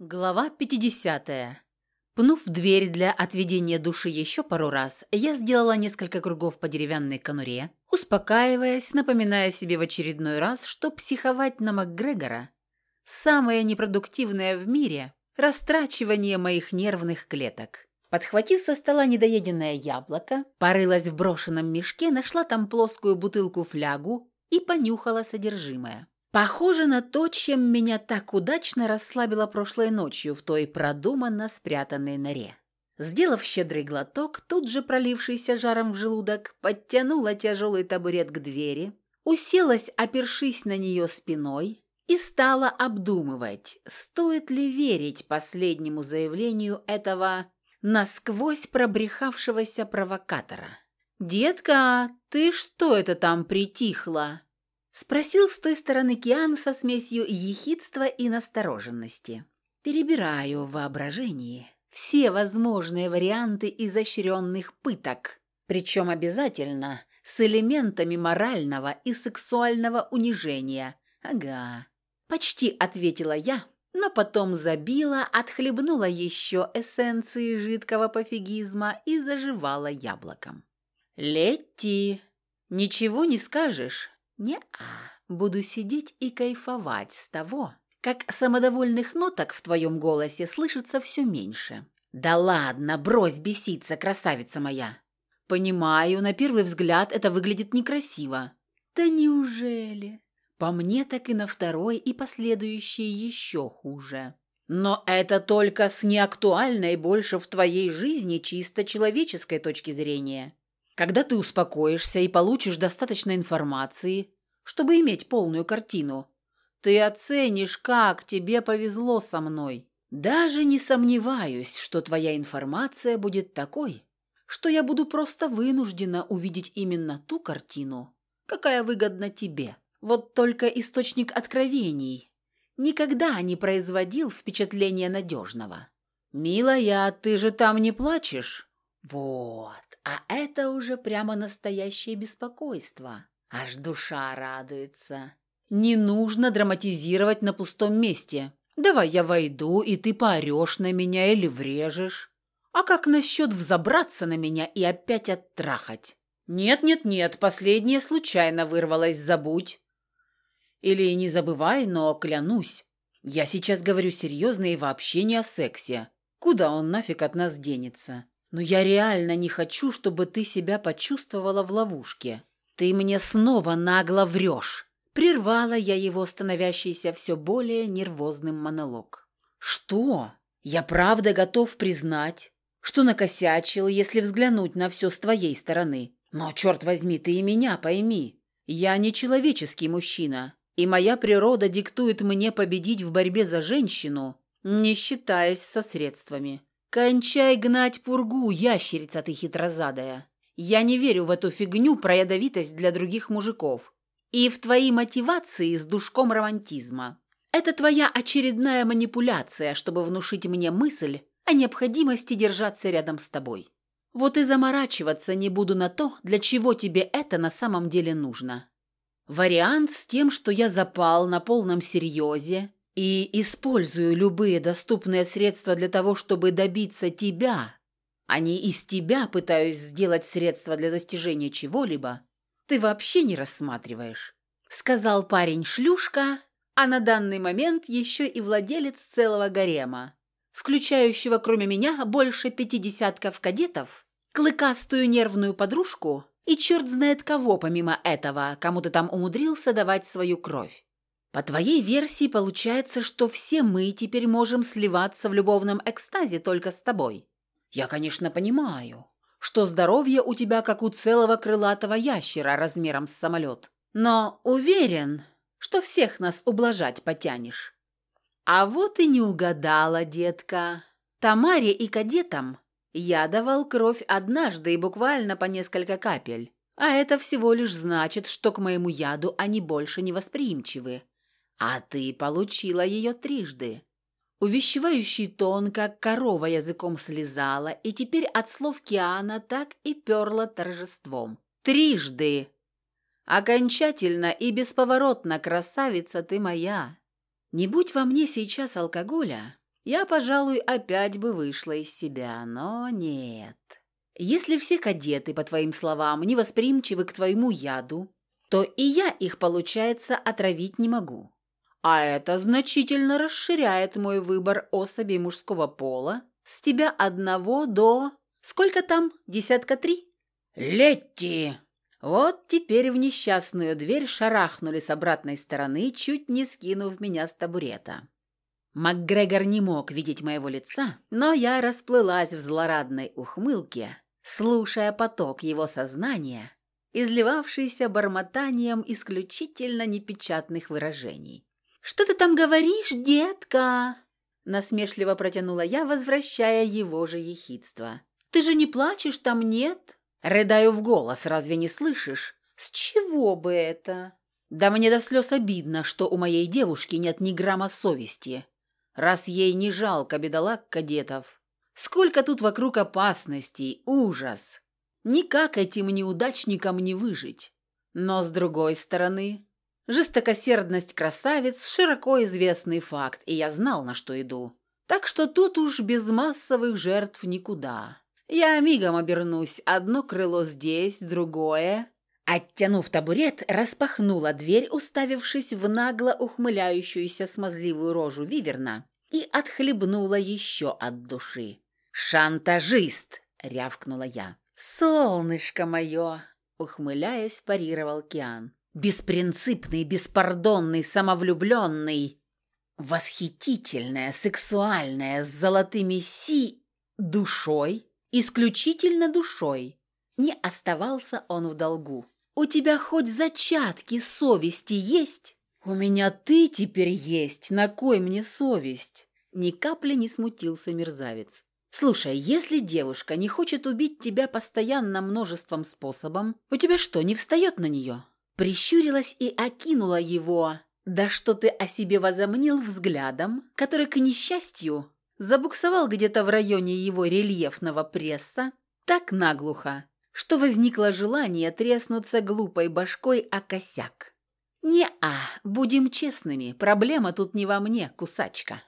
Глава 50. Пнув дверь для отведения души еще пару раз, я сделала несколько кругов по деревянной конуре, успокаиваясь, напоминая себе в очередной раз, что психовать на МакГрегора – самое непродуктивное в мире растрачивание моих нервных клеток. Подхватив со стола недоеденное яблоко, порылась в брошенном мешке, нашла там плоскую бутылку-флягу и понюхала содержимое. Похоже на то, чем меня так удачно расслабило прошлой ночью в той продуманно спрятанной норе. Сделав щедрый глоток, тут же пролившийся жаром в желудок, подтянула тяжелый табурет к двери, уселась, опершись на нее спиной, и стала обдумывать, стоит ли верить последнему заявлению этого насквозь пробрехавшегося провокатора. «Детка, ты что это там притихла?» Спросил с той стороны Киан со смесью ехидства и настороженности. Перебираю в воображении все возможные варианты изощренных пыток, причем обязательно с элементами морального и сексуального унижения. Ага. Почти ответила я, но потом забила, отхлебнула еще эссенции жидкого пофигизма и заживала яблоком. «Летти, ничего не скажешь?» «Не-а, буду сидеть и кайфовать с того, как самодовольных ноток в твоем голосе слышится все меньше». «Да ладно, брось беситься, красавица моя!» «Понимаю, на первый взгляд это выглядит некрасиво». «Да неужели?» «По мне так и на второй и последующие еще хуже». «Но это только с неактуальной больше в твоей жизни чисто человеческой точки зрения. Когда ты успокоишься и получишь достаточно информации, чтобы иметь полную картину, ты оценишь, как тебе повезло со мной. Даже не сомневаюсь, что твоя информация будет такой, что я буду просто вынуждена увидеть именно ту картину, какая выгодна тебе. Вот только источник откровений никогда не производил впечатления надежного. «Милая, ты же там не плачешь?» «Вот, а это уже прямо настоящее беспокойство. Аж душа радуется. Не нужно драматизировать на пустом месте. Давай я войду, и ты поорешь на меня или врежешь. А как насчет взобраться на меня и опять оттрахать? Нет-нет-нет, последнее случайно вырвалось, забудь. Или не забывай, но клянусь. Я сейчас говорю серьезно и вообще не о сексе. Куда он нафиг от нас денется? Но я реально не хочу, чтобы ты себя почувствовала в ловушке. Ты мне снова нагло врешь. Прервала я его становящийся все более нервозным монолог. Что? Я правда готов признать, что накосячил, если взглянуть на все с твоей стороны. Но, черт возьми, ты и меня пойми. Я не человеческий мужчина, и моя природа диктует мне победить в борьбе за женщину, не считаясь со средствами. «Кончай гнать пургу, ящерица ты хитрозадая. Я не верю в эту фигню про ядовитость для других мужиков. И в твои мотивации с душком романтизма. Это твоя очередная манипуляция, чтобы внушить мне мысль о необходимости держаться рядом с тобой. Вот и заморачиваться не буду на то, для чего тебе это на самом деле нужно. Вариант с тем, что я запал на полном серьезе и использую любые доступные средства для того, чтобы добиться тебя, а не из тебя пытаюсь сделать средства для достижения чего-либо, ты вообще не рассматриваешь», — сказал парень-шлюшка, а на данный момент еще и владелец целого гарема, включающего кроме меня больше пяти десятков кадетов, клыкастую нервную подружку и черт знает кого помимо этого, кому ты там умудрился давать свою кровь. По твоей версии получается, что все мы теперь можем сливаться в любовном экстазе только с тобой. Я, конечно, понимаю, что здоровье у тебя как у целого крылатого ящера размером с самолет. Но уверен, что всех нас ублажать потянешь. А вот и не угадала, детка. Тамаре и кадетам я давал кровь однажды и буквально по несколько капель. А это всего лишь значит, что к моему яду они больше не восприимчивы. А ты получила ее трижды. Увещевающий тон, как корова языком слезала, и теперь от слов Киана так и перла торжеством. Трижды! Окончательно и бесповоротно, красавица ты моя! Не будь во мне сейчас алкоголя, я, пожалуй, опять бы вышла из себя, но нет. Если все кадеты, по твоим словам, невосприимчивы к твоему яду, то и я их, получается, отравить не могу. А это значительно расширяет мой выбор особей мужского пола с тебя одного до... Сколько там? Десятка три? Летти! Вот теперь в несчастную дверь шарахнули с обратной стороны, чуть не скинув меня с табурета. МакГрегор не мог видеть моего лица, но я расплылась в злорадной ухмылке, слушая поток его сознания, изливавшийся бормотанием исключительно непечатных выражений. «Что ты там говоришь, детка?» Насмешливо протянула я, возвращая его же ехидство. «Ты же не плачешь там, нет?» Рыдаю в голос, разве не слышишь? С чего бы это? Да мне до слез обидно, что у моей девушки нет ни грамма совести, раз ей не жалко бедолаг кадетов. Сколько тут вокруг опасностей, ужас. Никак этим неудачникам не выжить. Но с другой стороны, жестокосердность красавец – широко известный факт, и я знал, на что иду. Так что тут уж без массовых жертв никуда. Я мигом обернусь, одно крыло здесь, другое. Оттянув табурет, распахнула дверь, уставившись в нагло ухмыляющуюся смазливую рожу Виверна, и отхлебнула еще от души. «Шантажист!» — рявкнула я. «Солнышко мое!» — ухмыляясь, парировал Киан. «Беспринципный, беспардонный, самовлюбленный, восхитительная, сексуальная, с золотыми си... душой, исключительно душой. Не оставался он в долгу. «У тебя хоть зачатки совести есть?» «У меня ты теперь есть, на кой мне совесть?» Ни капли не смутился мерзавец. «Слушай, если девушка не хочет убить тебя постоянно множеством способом, у тебя что, не встает на нее?» Прищурилась и окинула его. «Да что ты о себе возомнил взглядом, который, к несчастью, забуксовал где-то в районе его рельефного пресса так наглухо, что возникло желание треснуться глупой башкой о косяк. «Не-а, будем честными, проблема тут не во мне, кусачка».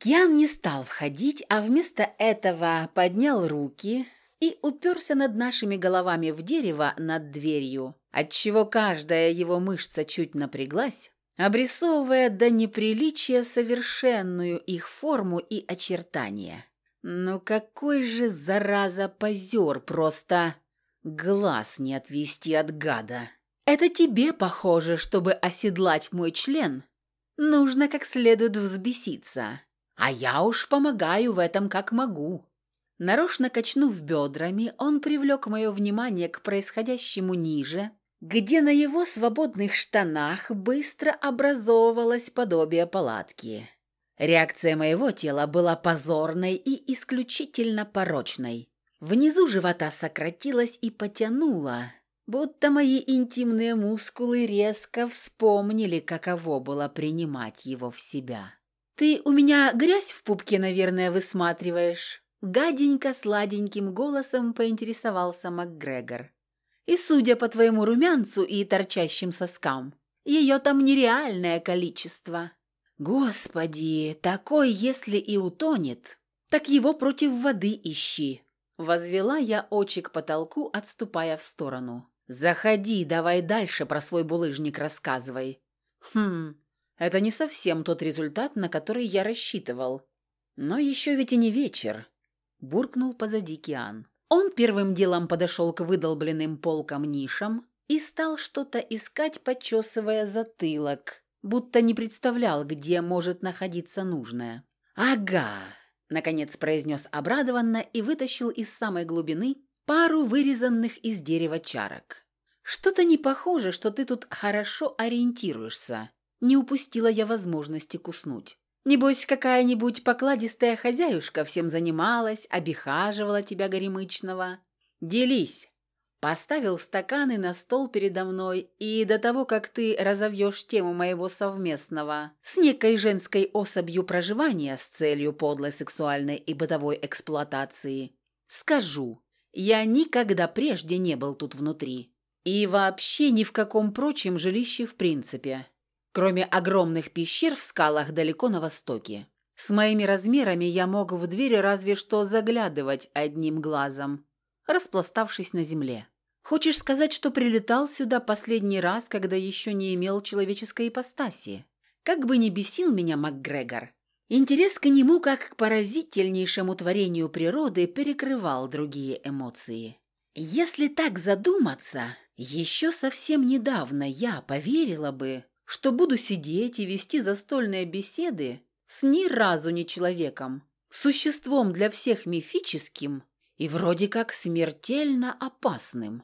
Киан не стал входить, а вместо этого поднял руки и уперся над нашими головами в дерево над дверью, отчего каждая его мышца чуть напряглась, обрисовывая до неприличия совершенную их форму и очертания. Ну какой же, зараза, позер просто! Глаз не отвести от гада. Это тебе, похоже, чтобы оседлать мой член, нужно как следует взбеситься. А я уж помогаю в этом как могу. Нарочно качнув бедрами, он привлек мое внимание к происходящему ниже, где на его свободных штанах быстро образовывалось подобие палатки. Реакция моего тела была позорной и исключительно порочной. Внизу живота сократилась и потянула, будто мои интимные мускулы резко вспомнили, каково было принимать его в себя. «Ты у меня грязь в пупке, наверное, высматриваешь?» Гаденько сладеньким голосом поинтересовался МакГрегор. И судя по твоему румянцу и торчащим соскам, ее там нереальное количество. Господи, такой, если и утонет, так его против воды ищи. Возвела я очи к потолку, отступая в сторону. «Заходи, давай дальше про свой булыжник рассказывай». «Хм, это не совсем тот результат, на который я рассчитывал. Но еще ведь и не вечер», – буркнул позади Киан. Он первым делом подошел к выдолбленным полкам нишам и стал что-то искать, почесывая затылок, будто не представлял, где может находиться нужное. «Ага!» – наконец произнес обрадованно и вытащил из самой глубины пару вырезанных из дерева чарок. «Что-то не похоже, что ты тут хорошо ориентируешься. Не упустила я возможности куснуть». Небось, какая-нибудь покладистая хозяюшка всем занималась, обихаживала тебя горемычного. Делись. Поставил стаканы на стол передо мной, и до того, как ты разовьешь тему моего совместного с некой женской особью проживания с целью подлой сексуальной и бытовой эксплуатации, скажу, я никогда прежде не был тут внутри. И вообще ни в каком прочем жилище в принципе кроме огромных пещер в скалах далеко на востоке. С моими размерами я мог в дверь разве что заглядывать одним глазом, распластавшись на земле. Хочешь сказать, что прилетал сюда последний раз, когда еще не имел человеческой ипостаси? Как бы ни бесил меня МакГрегор, интерес к нему, как к поразительнейшему творению природы, перекрывал другие эмоции. Если так задуматься, еще совсем недавно я поверила бы, что буду сидеть и вести застольные беседы с ни разу не человеком, существом для всех мифическим и вроде как смертельно опасным.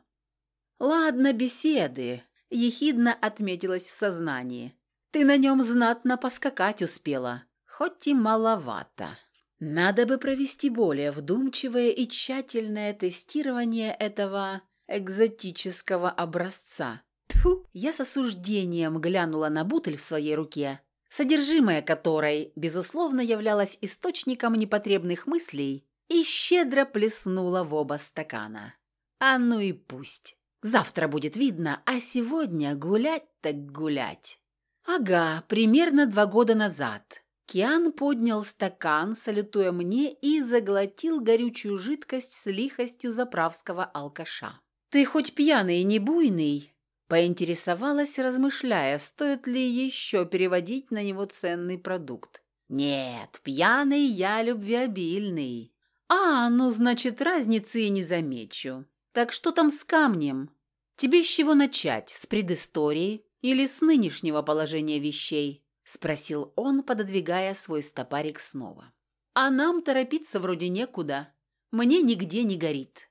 «Ладно, беседы», – ехидно отметилась в сознании. «Ты на нем знатно поскакать успела, хоть и маловато. Надо бы провести более вдумчивое и тщательное тестирование этого экзотического образца». Тьфу, я с осуждением глянула на бутыль в своей руке, содержимое которой, безусловно, являлось источником непотребных мыслей, и щедро плеснула в оба стакана. А ну и пусть. Завтра будет видно, а сегодня гулять так гулять. Ага, примерно два года назад. Киан поднял стакан, салютуя мне, и заглотил горючую жидкость с лихостью заправского алкаша. «Ты хоть пьяный и не буйный?» Поинтересовалась, размышляя, стоит ли еще переводить на него ценный продукт. «Нет, пьяный я любвеобильный». «А, ну, значит, разницы и не замечу. Так что там с камнем? Тебе с чего начать, с предыстории или с нынешнего положения вещей?» Спросил он, пододвигая свой стопарик снова. «А нам торопиться вроде некуда. Мне нигде не горит».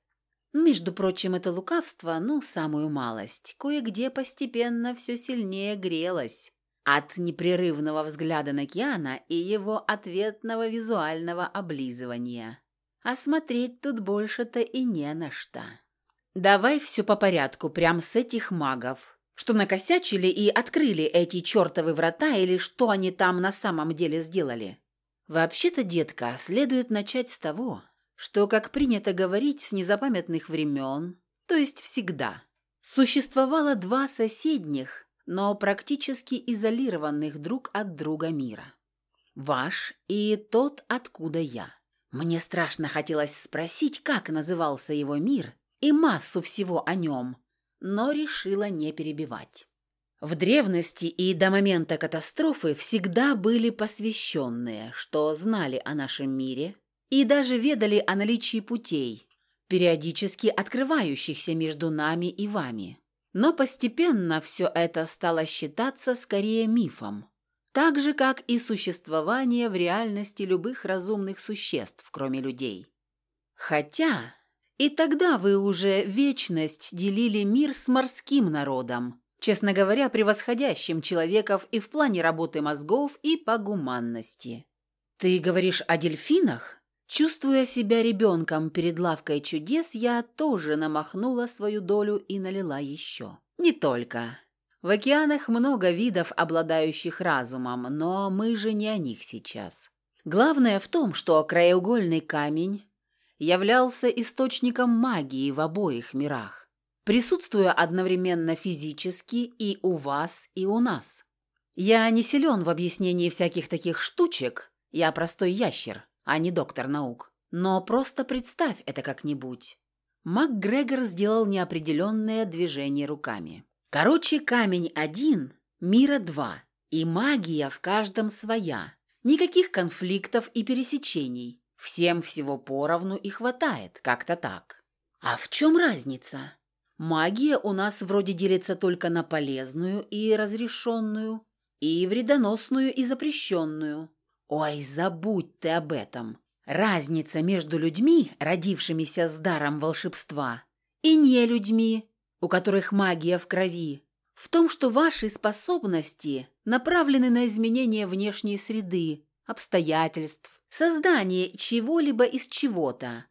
Между прочим, это лукавство, ну, самую малость, кое-где постепенно все сильнее грелось от непрерывного взгляда на Киана и его ответного визуального облизывания. А смотреть тут больше-то и не на что. Давай все по порядку, прям с этих магов. Что накосячили и открыли эти чертовы врата или что они там на самом деле сделали? Вообще-то, детка, следует начать с того, что, как принято говорить с незапамятных времен, то есть всегда, существовало два соседних, но практически изолированных друг от друга мира. Ваш и тот, откуда я. Мне страшно хотелось спросить, как назывался его мир – и массу всего о нем, но решила не перебивать. В древности и до момента катастрофы всегда были посвященные, что знали о нашем мире и даже ведали о наличии путей, периодически открывающихся между нами и вами. Но постепенно все это стало считаться скорее мифом, так же, как и существование в реальности любых разумных существ, кроме людей. Хотя и тогда вы уже вечность делили мир с морским народом, честно говоря, превосходящим человеков и в плане работы мозгов, и по гуманности. Ты говоришь о дельфинах? Чувствуя себя ребенком перед лавкой чудес, я тоже намахнула свою долю и налила еще. Не только. В океанах много видов, обладающих разумом, но мы же не о них сейчас. Главное в том, что краеугольный камень являлся источником магии в обоих мирах, присутствуя одновременно физически и у вас, и у нас. Я не силен в объяснении всяких таких штучек, я простой ящер, а не доктор наук. Но просто представь это как-нибудь. МакГрегор сделал неопределенное движение руками. Короче, камень один, мира два, и магия в каждом своя. Никаких конфликтов и пересечений. Всем всего поровну и хватает, как-то так. А в чем разница? Магия у нас вроде делится только на полезную и разрешенную, и вредоносную и запрещенную. Ой, забудь ты об этом. Разница между людьми, родившимися с даром волшебства, и не людьми, у которых магия в крови, в том, что ваши способности направлены на изменение внешней среды, обстоятельств, создание чего-либо из чего-то,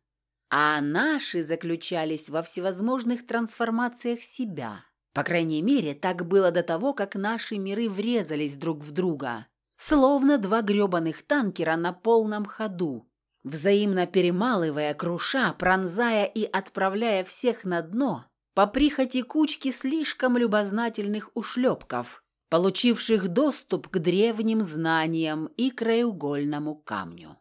а наши заключались во всевозможных трансформациях себя. По крайней мере, так было до того, как наши миры врезались друг в друга, словно два грёбаных танкера на полном ходу, взаимно перемалывая, круша, пронзая и отправляя всех на дно по прихоти кучки слишком любознательных ушлепков, получивших доступ к древним знаниям и краеугольному камню.